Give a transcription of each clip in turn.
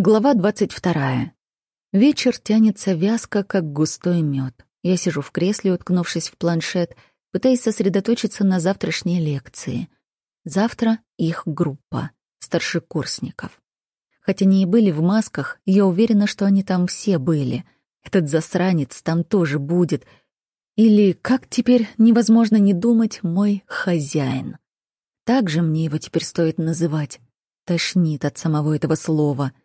Глава двадцать вторая. Вечер тянется вязко, как густой мед. Я сижу в кресле, уткнувшись в планшет, пытаясь сосредоточиться на завтрашней лекции. Завтра их группа старшекурсников. Хотя они и были в масках, я уверена, что они там все были. Этот засранец там тоже будет. Или, как теперь невозможно не думать, мой хозяин. Так же мне его теперь стоит называть. Тошнит от самого этого слова —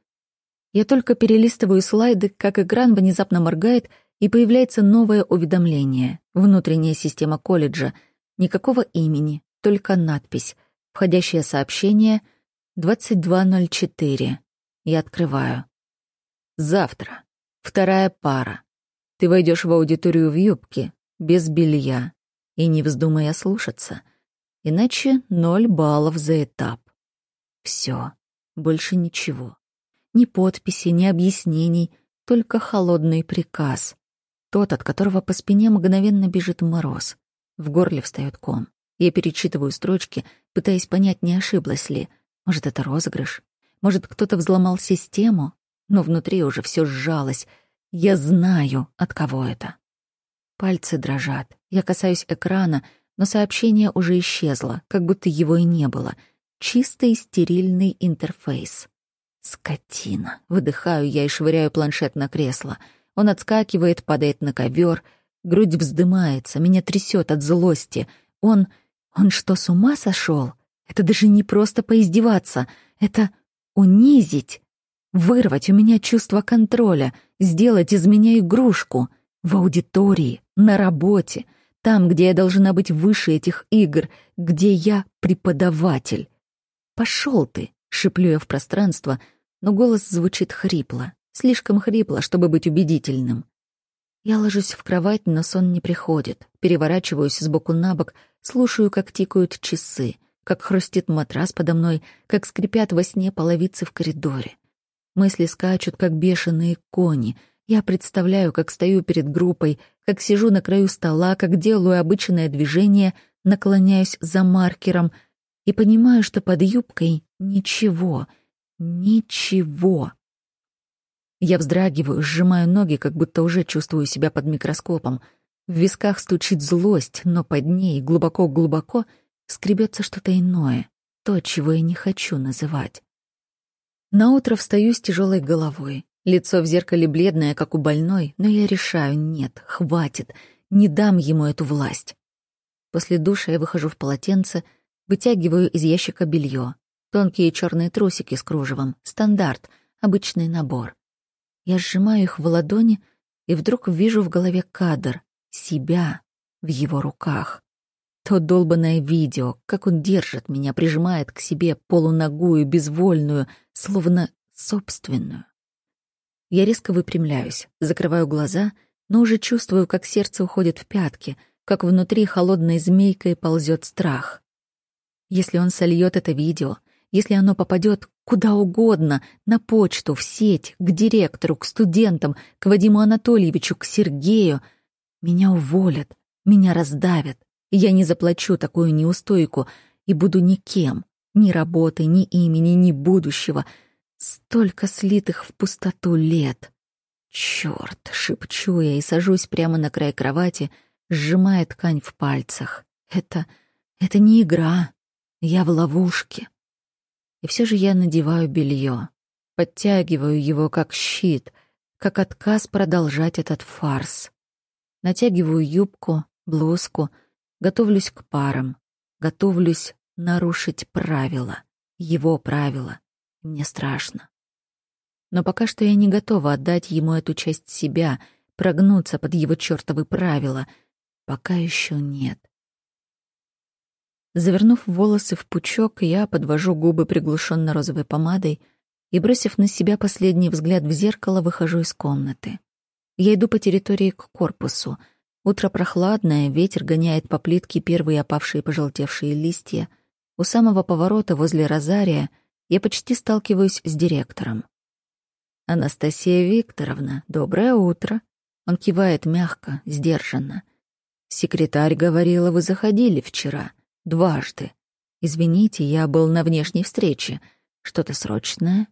я только перелистываю слайды, как экран внезапно моргает, и появляется новое уведомление. Внутренняя система колледжа. Никакого имени, только надпись. Входящее сообщение 2204. Я открываю. Завтра. Вторая пара. Ты войдешь в аудиторию в юбке, без белья. И не вздумай ослушаться. Иначе ноль баллов за этап. Все. Больше ничего. Ни подписи, ни объяснений, только холодный приказ. Тот, от которого по спине мгновенно бежит мороз. В горле встает ком. Я перечитываю строчки, пытаясь понять, не ошиблась ли. Может, это розыгрыш? Может, кто-то взломал систему? Но внутри уже все сжалось. Я знаю, от кого это. Пальцы дрожат. Я касаюсь экрана, но сообщение уже исчезло, как будто его и не было. Чистый стерильный интерфейс. Скотина. Выдыхаю я и швыряю планшет на кресло. Он отскакивает, падает на ковер. Грудь вздымается, меня трясет от злости. Он... Он что, с ума сошел? Это даже не просто поиздеваться. Это унизить. Вырвать у меня чувство контроля. Сделать из меня игрушку. В аудитории, на работе. Там, где я должна быть выше этих игр. Где я преподаватель. Пошел ты, шиплю я в пространство — но голос звучит хрипло, слишком хрипло, чтобы быть убедительным. Я ложусь в кровать, но сон не приходит. Переворачиваюсь с боку на бок, слушаю, как тикают часы, как хрустит матрас подо мной, как скрипят во сне половицы в коридоре. Мысли скачут, как бешеные кони. Я представляю, как стою перед группой, как сижу на краю стола, как делаю обычное движение, наклоняюсь за маркером и понимаю, что под юбкой ничего — Ничего. Я вздрагиваю, сжимаю ноги, как будто уже чувствую себя под микроскопом. В висках стучит злость, но под ней, глубоко-глубоко, скребется что-то иное, то, чего я не хочу называть. Наутро встаю с тяжелой головой. Лицо в зеркале бледное, как у больной, но я решаю, нет, хватит, не дам ему эту власть. После душа я выхожу в полотенце, вытягиваю из ящика белье, Тонкие черные трусики с кружевом. Стандарт. Обычный набор. Я сжимаю их в ладони и вдруг вижу в голове кадр. Себя в его руках. То долбанное видео, как он держит меня, прижимает к себе полуногую, безвольную, словно собственную. Я резко выпрямляюсь, закрываю глаза, но уже чувствую, как сердце уходит в пятки, как внутри холодной змейкой ползет страх. Если он сольет это видео, если оно попадет куда угодно, на почту, в сеть, к директору, к студентам, к Вадиму Анатольевичу, к Сергею, меня уволят, меня раздавят. Я не заплачу такую неустойку и буду никем, ни работы, ни имени, ни будущего. Столько слитых в пустоту лет. Чёрт, шепчу я и сажусь прямо на край кровати, сжимая ткань в пальцах. Это... это не игра. Я в ловушке. И все же я надеваю белье, подтягиваю его как щит, как отказ продолжать этот фарс. Натягиваю юбку, блузку, готовлюсь к парам, готовлюсь нарушить правила, его правила. Мне страшно. Но пока что я не готова отдать ему эту часть себя, прогнуться под его чертовы правила. Пока еще нет. Завернув волосы в пучок, я подвожу губы приглушенно розовой помадой и, бросив на себя последний взгляд в зеркало, выхожу из комнаты. Я иду по территории к корпусу. Утро прохладное, ветер гоняет по плитке первые опавшие пожелтевшие листья. У самого поворота возле розария я почти сталкиваюсь с директором. «Анастасия Викторовна, доброе утро!» Он кивает мягко, сдержанно. «Секретарь говорила, вы заходили вчера». Дважды. Извините, я был на внешней встрече. Что-то срочное?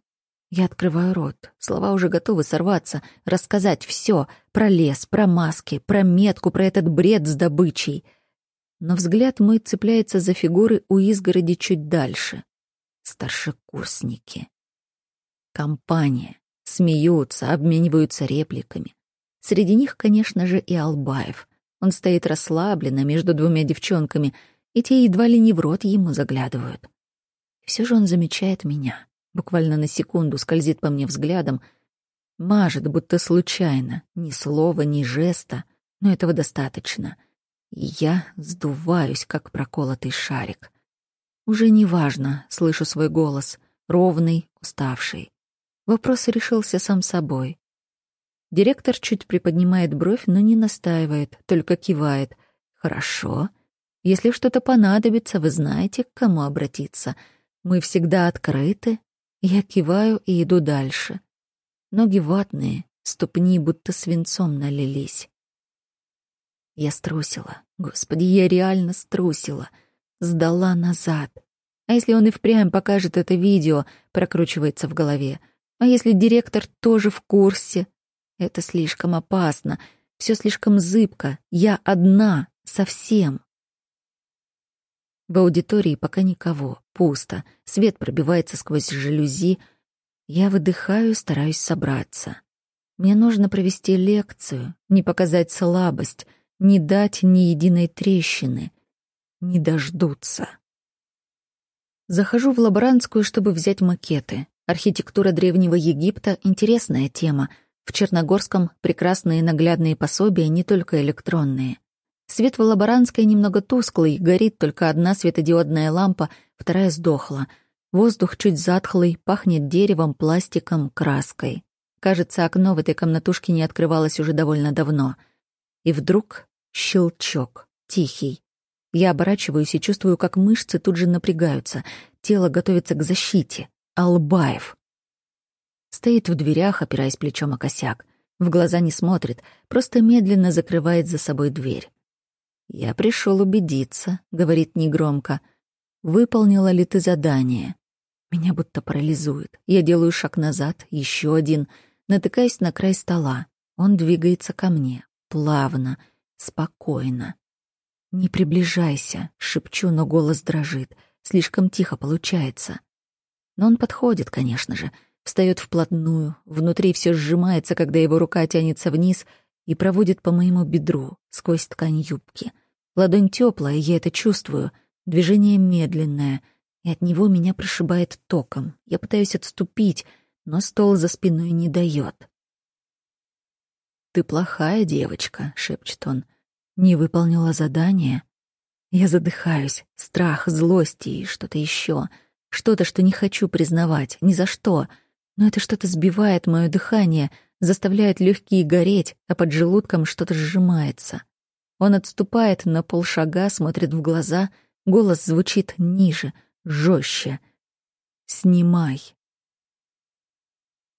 Я открываю рот. Слова уже готовы сорваться, рассказать все про лес, про маски, про метку, про этот бред с добычей. Но взгляд мой цепляется за фигуры у изгороди чуть дальше. Старшекурсники. Компания. Смеются, обмениваются репликами. Среди них, конечно же, и Албаев. Он стоит расслабленно между двумя девчонками, и те едва ли не в рот ему заглядывают. Все же он замечает меня. Буквально на секунду скользит по мне взглядом, мажет, будто случайно, ни слова, ни жеста, но этого достаточно. И я сдуваюсь, как проколотый шарик. Уже не важно, слышу свой голос, ровный, уставший. Вопрос решился сам собой. Директор чуть приподнимает бровь, но не настаивает, только кивает. «Хорошо. Если что-то понадобится, вы знаете, к кому обратиться. Мы всегда открыты». Я киваю и иду дальше. Ноги ватные, ступни будто свинцом налились. Я струсила. Господи, я реально струсила. Сдала назад. А если он и впрямь покажет это видео, прокручивается в голове. А если директор тоже в курсе? Это слишком опасно. Все слишком зыбко. Я одна. Совсем. В аудитории пока никого. Пусто. Свет пробивается сквозь жалюзи. Я выдыхаю, стараюсь собраться. Мне нужно провести лекцию, не показать слабость, не дать ни единой трещины. Не дождутся. Захожу в лаборантскую, чтобы взять макеты. Архитектура Древнего Египта — интересная тема — в Черногорском прекрасные наглядные пособия, не только электронные. Свет в лаборантской немного тусклый, горит только одна светодиодная лампа, вторая сдохла. Воздух чуть затхлый, пахнет деревом, пластиком, краской. Кажется, окно в этой комнатушке не открывалось уже довольно давно. И вдруг щелчок, тихий. Я оборачиваюсь и чувствую, как мышцы тут же напрягаются. Тело готовится к защите. Албаев. Стоит в дверях, опираясь плечом о косяк. В глаза не смотрит, просто медленно закрывает за собой дверь. «Я пришел убедиться», — говорит негромко. «Выполнила ли ты задание?» Меня будто парализует. Я делаю шаг назад, еще один, натыкаясь на край стола. Он двигается ко мне. Плавно, спокойно. «Не приближайся», — шепчу, но голос дрожит. Слишком тихо получается. Но он подходит, конечно же встает вплотную, внутри все сжимается, когда его рука тянется вниз и проводит по моему бедру сквозь ткань юбки. Ладонь теплая, я это чувствую, движение медленное, и от него меня прошибает током. Я пытаюсь отступить, но стол за спиной не дает. «Ты плохая девочка», — шепчет он. «Не выполнила задание». Я задыхаюсь. Страх, злость и что-то еще. Что-то, что не хочу признавать. Ни за что но это что-то сбивает мое дыхание, заставляет легкие гореть, а под желудком что-то сжимается. Он отступает на полшага, смотрит в глаза, голос звучит ниже, жестче. «Снимай,